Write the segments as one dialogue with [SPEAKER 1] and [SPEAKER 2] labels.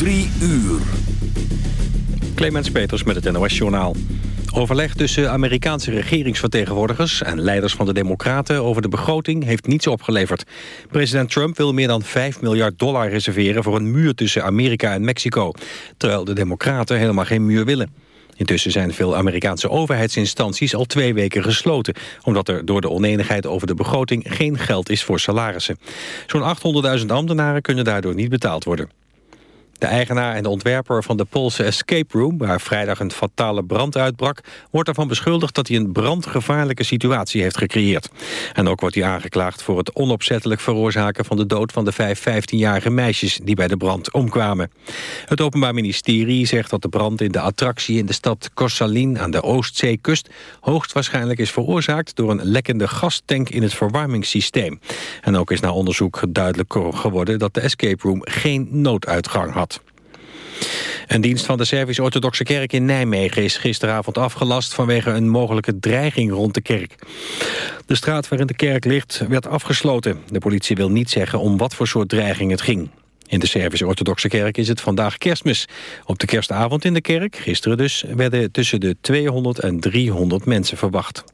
[SPEAKER 1] Drie uur.
[SPEAKER 2] Clemens Peters met het NOS-journaal. Overleg tussen Amerikaanse regeringsvertegenwoordigers... en leiders van de Democraten over de begroting heeft niets opgeleverd. President Trump wil meer dan 5 miljard dollar reserveren... voor een muur tussen Amerika en Mexico. Terwijl de Democraten helemaal geen muur willen. Intussen zijn veel Amerikaanse overheidsinstanties al twee weken gesloten... omdat er door de oneenigheid over de begroting geen geld is voor salarissen. Zo'n 800.000 ambtenaren kunnen daardoor niet betaald worden. De eigenaar en de ontwerper van de Poolse escape room... waar vrijdag een fatale brand uitbrak... wordt ervan beschuldigd dat hij een brandgevaarlijke situatie heeft gecreëerd. En ook wordt hij aangeklaagd voor het onopzettelijk veroorzaken... van de dood van de vijf 15-jarige meisjes die bij de brand omkwamen. Het Openbaar Ministerie zegt dat de brand in de attractie... in de stad Korsalin aan de Oostzeekust... hoogstwaarschijnlijk is veroorzaakt door een lekkende gastank in het verwarmingssysteem. En ook is na onderzoek duidelijk geworden dat de escape room geen nooduitgang had. Een dienst van de Servisch-Orthodoxe Kerk in Nijmegen is gisteravond afgelast vanwege een mogelijke dreiging rond de kerk. De straat waarin de kerk ligt werd afgesloten. De politie wil niet zeggen om wat voor soort dreiging het ging. In de Servisch-Orthodoxe Kerk is het vandaag kerstmis. Op de kerstavond in de kerk, gisteren dus, werden tussen de 200 en 300 mensen verwacht.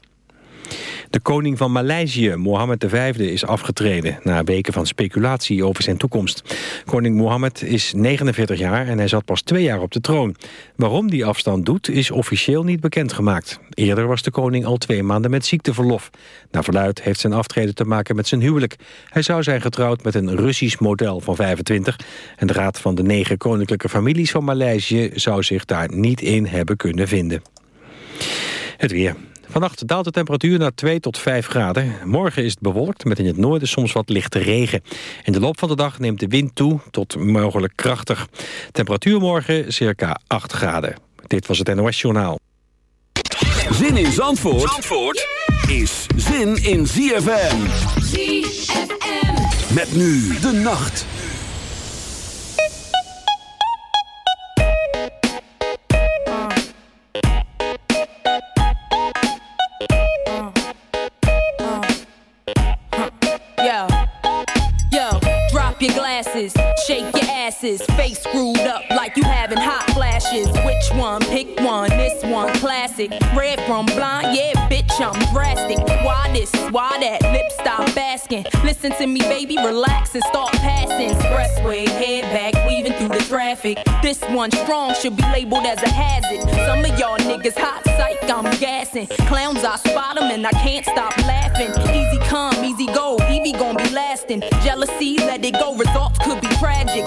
[SPEAKER 2] De koning van Maleisië, Mohammed V, is afgetreden... na weken van speculatie over zijn toekomst. Koning Mohammed is 49 jaar en hij zat pas twee jaar op de troon. Waarom die afstand doet, is officieel niet bekendgemaakt. Eerder was de koning al twee maanden met ziekteverlof. Naar verluid heeft zijn aftreden te maken met zijn huwelijk. Hij zou zijn getrouwd met een Russisch model van 25... en de raad van de negen koninklijke families van Maleisië... zou zich daar niet in hebben kunnen vinden. Het weer. Vannacht daalt de temperatuur naar 2 tot 5 graden. Morgen is het bewolkt met in het noorden soms wat lichte regen. In de loop van de dag neemt de wind toe tot mogelijk krachtig. Temperatuur morgen circa 8 graden. Dit was het NOS Journaal.
[SPEAKER 1] Zin in Zandvoort, Zandvoort is zin in ZFM. ZFM. Met nu de nacht.
[SPEAKER 3] Glasses, shake your asses, face screwed up like you having hot flashes. Which one? Pick one. This one classic. Red from blind, yeah, bitch, I'm drastic. Why this? Why that? Lip stop asking. Listen to me, baby, relax and start passing. Expressway, head back, weaving through the traffic. This one strong should be labeled as a hazard. Some of y'all niggas hot psych, I'm gassing. Clowns, I spot them and I can't stop laughing. Easy come, easy go, Evie gon' be lasting. Jealousy, let it go, results could be tragic.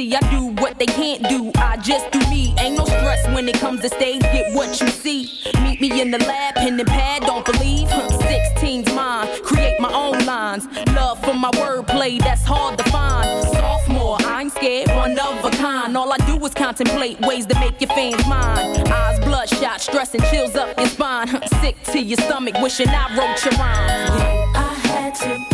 [SPEAKER 3] see, I do what they can't do. I just do me. Ain't no stress when it comes to stage. Get what you see. Meet me in the lab, pen and pad. Don't believe. 16's mine. Create my own lines. Love for my wordplay. That's hard to find. Sophomore, I ain't scared. One of a kind. All I do is contemplate ways to make your fans mine. Eyes bloodshot, stress and chills up your spine. Sick to your stomach, wishing I wrote your rhymes.
[SPEAKER 4] I had to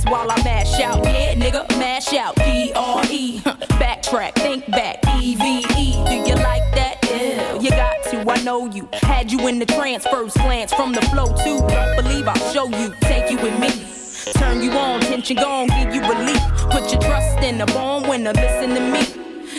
[SPEAKER 3] facts while I mash out. Yeah, nigga, mash out. D R E. Backtrack, think back. E V E. Do you like that? Ew. You got to, I know you. Had you in the trance, first glance from the flow too. Don't believe I'll show you. Take you with me. Turn you on, tension gone, give you relief. Put your trust in a born winner. Listen to me.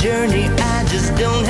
[SPEAKER 5] journey. I just don't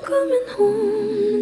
[SPEAKER 6] coming home.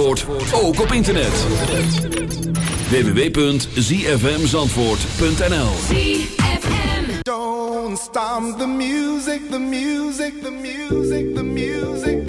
[SPEAKER 1] Zandvoort ook op internet. www.zfmzandvoort.nl
[SPEAKER 7] Don't stop the music, the music, the music, the music.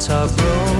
[SPEAKER 8] hearts are broken.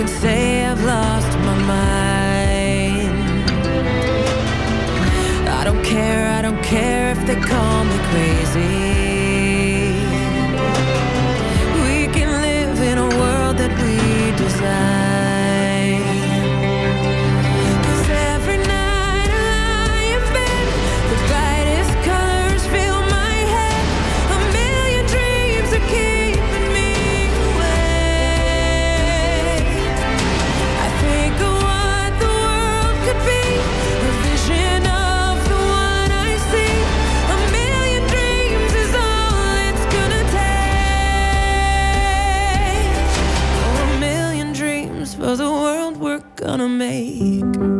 [SPEAKER 9] could say I've lost my mind. I don't care, I don't care if they call me crazy. We can live in a world that we desire. wanna make.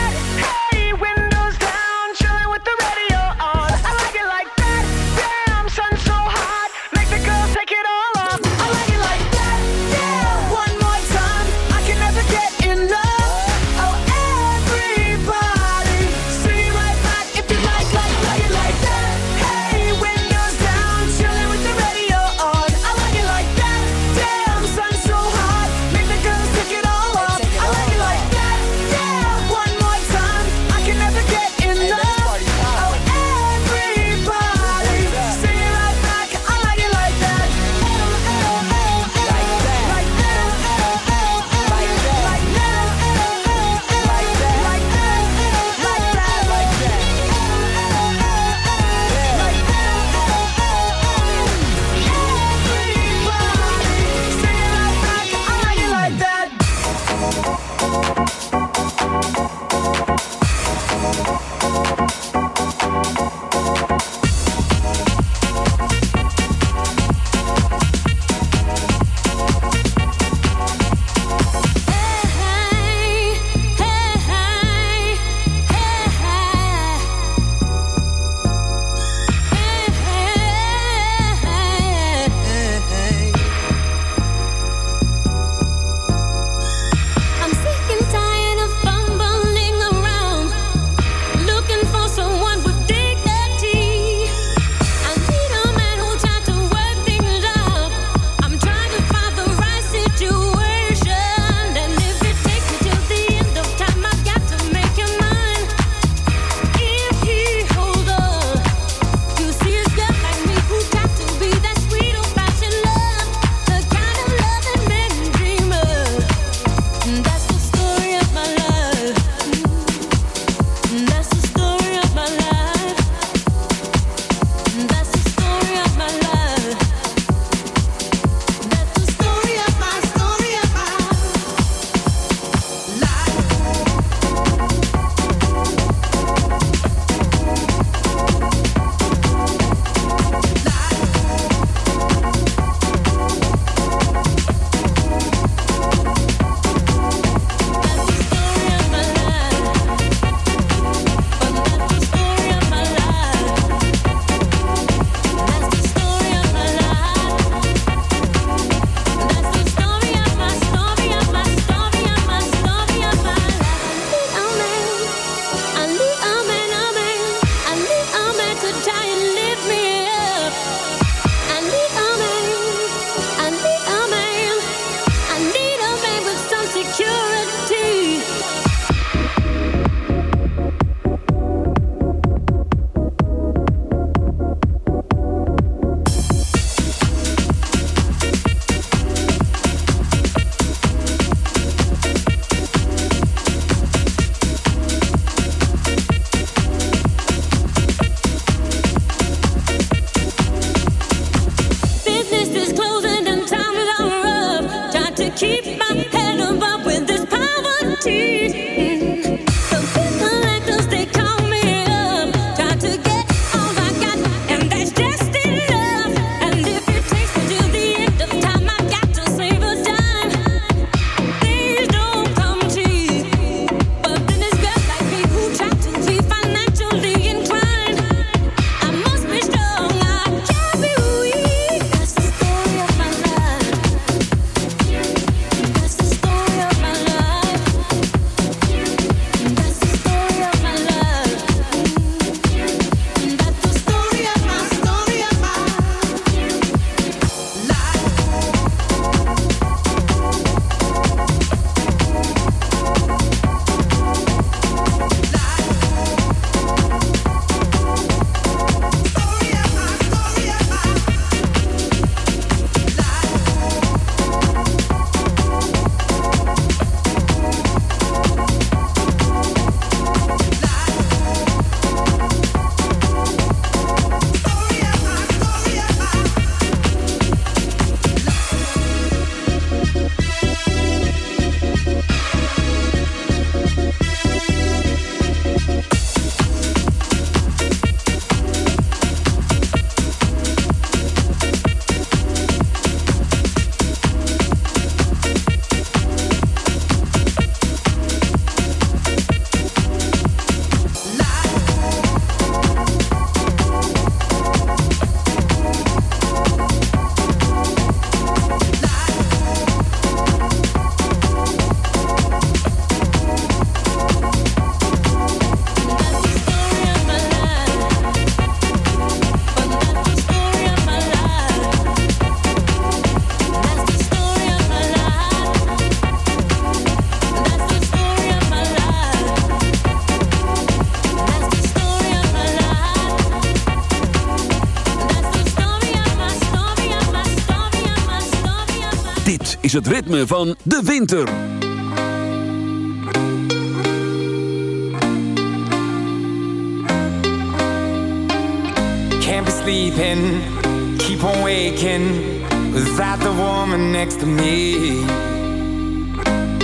[SPEAKER 1] het ritme van de winter.
[SPEAKER 10] Can't be sleeping, keep on waking Without the woman next to me.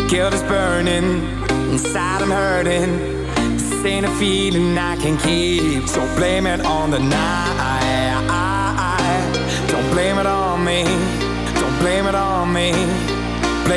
[SPEAKER 10] Guilt is burning, inside I'm hurting. This ain't a feeling I can keep So blame it on the night.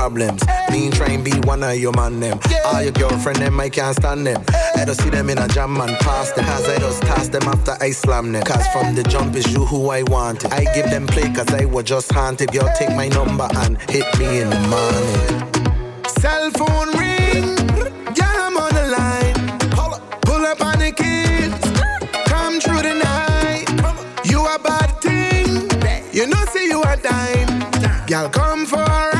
[SPEAKER 7] Problems. Me try and be one of your man them. All your girlfriend them, I can't stand them. I don't see them in a jam and pass them. Cause I just toss them after I slam them. Cause from the jump is you who I wanted. I give them play cause I was just haunted. Girl, take my number and hit me in the morning.
[SPEAKER 11] Cell phone ring, girl, I'm on the line. Pull up on the kids, come through the night. You a bad thing, you know, see you a dime. Girl, come for a